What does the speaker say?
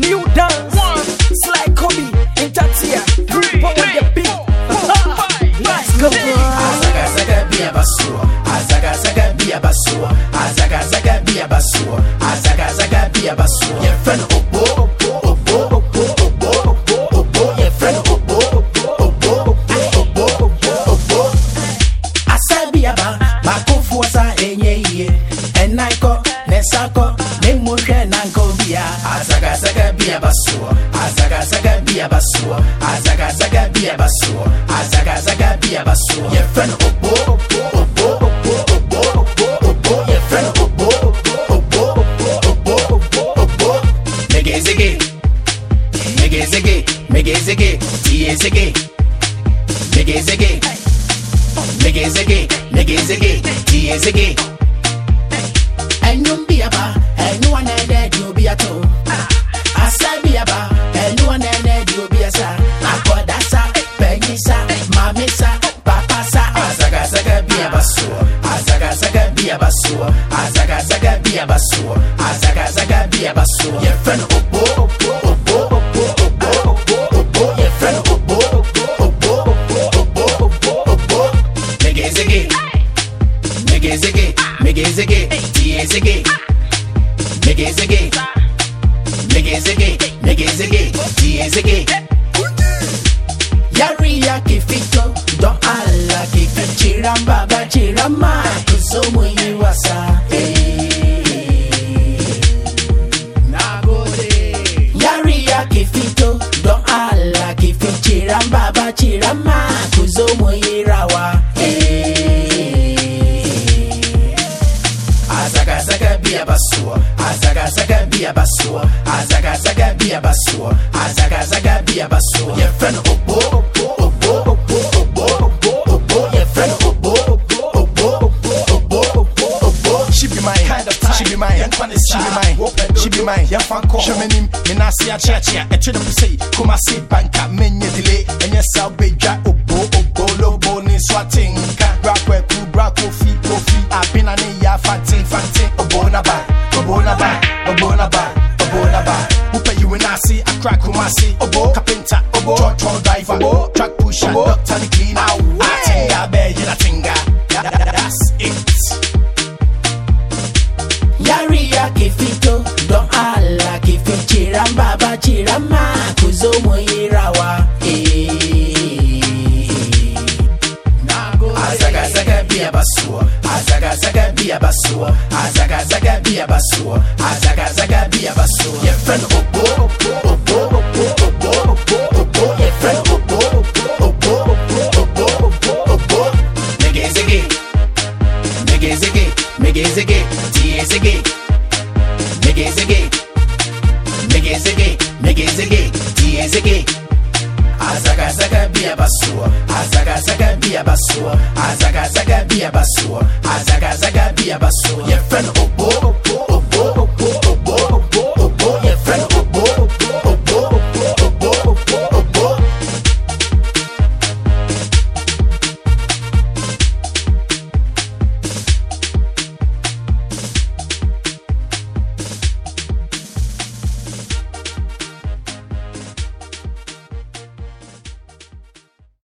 New dance. Sly Kobe. Intatia. Group on the beat. Let's go. Azaga zaga bia basuo, azaga zaga bia basuo, azaga zaga bia basuo, azaga zaga bia basuo. Your friend obo, obo, nankovia azagazaga bia basuo azagazaga bia basuo azagazaga bia basuo azagazaga bia basuo yɛfrɛ no obo obo obo obo obo yɛfrɛ no obo obo obo obo obo megezege megezege megezege tiyezege megezege megezege megezege tiyezege sùọ́. Yẹ fẹ́ ni ògbó, ògbó, ògbó, ògbó, ògbó, ògbó, ògbó. Yẹ fẹ́ ni ògbó, ògbó, ògbó, ògbó, ògbó, ògbó. Megezege. Nigga ziggy, nigga ziggy, nigga ziggy, nigga ziggy, nigga. Bia basuo, azaga zaga bia basuo, azaga zaga bia basuo, azaga zaga bia basuo. Your friend obo, obo, obo, obo, obo, obo. Your friend obo, obo, obo, obo, obo, obo. She be mine, kind of time. She be mine, she be mine, she be mine. Young fan call. Show me na see a chia chia. A trade to say, come see banka, menye delay. And yes, I'll be jack crack, who I see. Obo, carpenter, obo, truck, truck driver, obo, truck pusher, doctor, the cleaner. I bear you, I That's it. Yari ya kifito, don ala kifi mbaba chira chirama, kuzo yirawa. Azaga zaga bia basuo, azaga zaga bia basuo, azaga zaga bia basuo, azaga zaga bia basuo. Your friend bia basua. Azaga zaga bia basua. Azaga zaga bia basua. Azaga zaga bia basua. Ye friend obo.